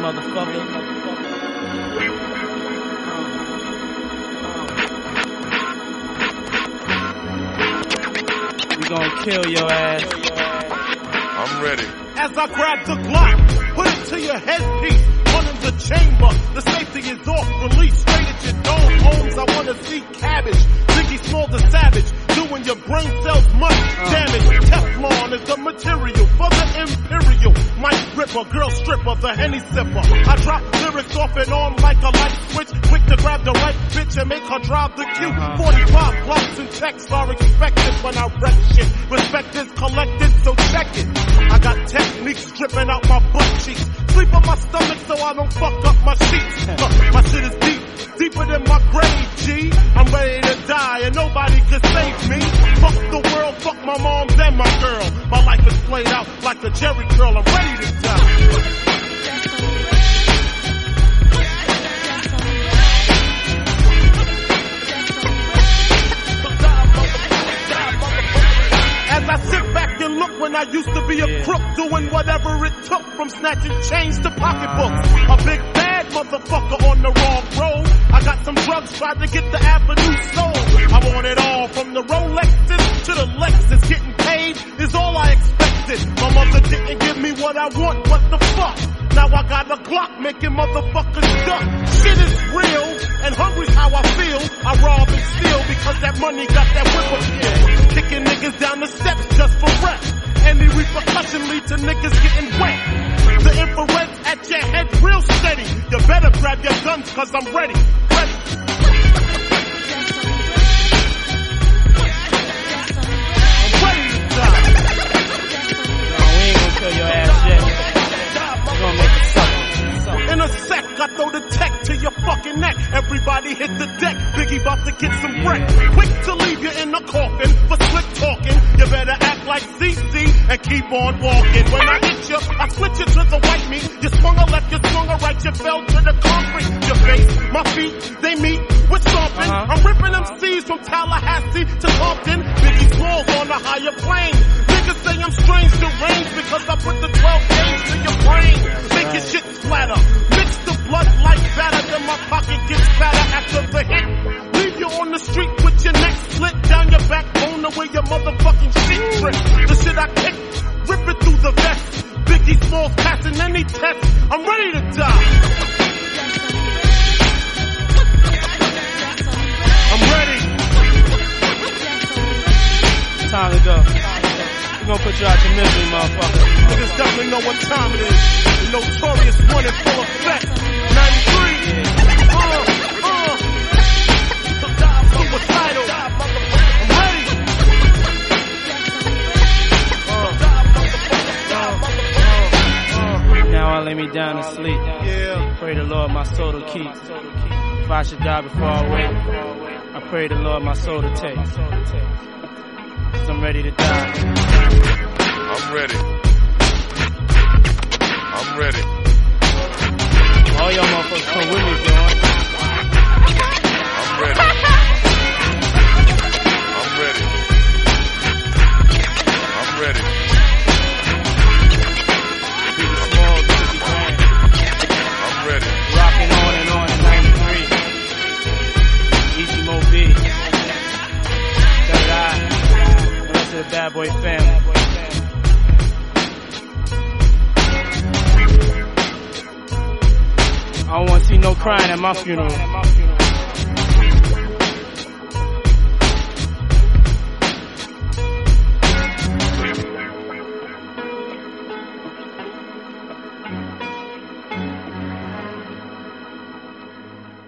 motherfucker. We gonna kill your ass. I'm ready. As I grab the Glock, put it to your headpiece, run in the chamber. The safety is off, release straight at your dome. Homes, I wanna see cabbage. Biggie Small the savage, doing your brain cells much damage. Is the material for the imperial. Mike Ripper, girl stripper, the Henny sipper. I drop lyrics off and on like a light switch, quick to grab the right bitch and make her drive the queue. Uh-huh. 45 blocks and checks are expected when I wreck shit. Respect is collected, so check it. I got techniques dripping out my butt cheeks. Sleep on my stomach so I don't fuck up my sheets. My shit is deep, deeper than my grave, G. I'm ready to die I used to be a Yeah. crook, doing whatever it took from snatching chains to pocketbooks. A big bad motherfucker on the wrong road. I got some drugs, tried to get the avenue sold. I want it all from the Rolexes to the Lexus. Getting paid is all I expected. My mother didn't give me what I want, what the fuck? Now I got a Glock making motherfuckers duck. Shit is real, and hungry's how I feel. I rob and steal because that money got that whip appeal. Kicking niggas down the steps just for rep. Any repercussion lead to niggas getting wet. The infrared's at your head real steady. You better grab your guns cause I'm ready. Ready. I'm ready to die. No, ain't gonna kill your ass yet. Gonna make it suck. In a sec, I throw the Tec to your fucking neck. Everybody hit the deck. Biggie about to get some wreck. Quick to leave you in the coffin for slick talking. You better act like CC and keep on walking. When I hit you, I switch you to the white meat. You swung a left, you swung a right, you fell to the concrete. Your face, my feet, they meet with stomping. Uh-huh. I'm ripping them seas from Tallahassee to Compton. Trip. The shit I kick, rip it through the vest. Biggie Smalls passing any test. I'm ready to die. I'm ready. Time to go. We gonna put you out your misery, motherfucker. Niggas definitely know what time it is. The notorious one in full effect. 93. Uh, uh. Lay me down to sleep. Yeah. Pray the Lord my soul to keep. If I should die before I wake, I pray the Lord my soul to take. Cause I'm ready to die. I'm ready. I'm ready. The Bad Boy family. I don't want to see no crying at my funeral.